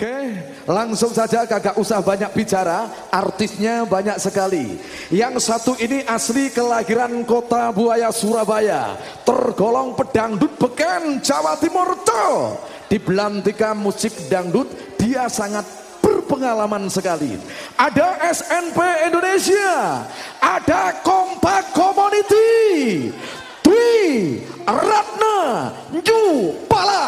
Oke, langsung saja kagak usah banyak bicara, artisnya banyak sekali. Yang satu ini asli kelahiran kota Buaya Surabaya, tergolong pedangdut beken Jawa Timur tuh. Di belantika musik dangdut dia sangat berpengalaman sekali. Ada SNP Indonesia, ada Kompak Community, Dwi Ratna Ju Palapa.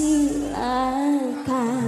起来看。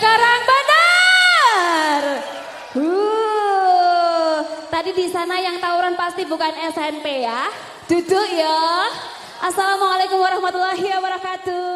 Karang Bandar. Uh, tadi di sana yang tawuran pasti bukan SNP ya. Duduk ya. Assalamualaikum warahmatullahi wabarakatuh.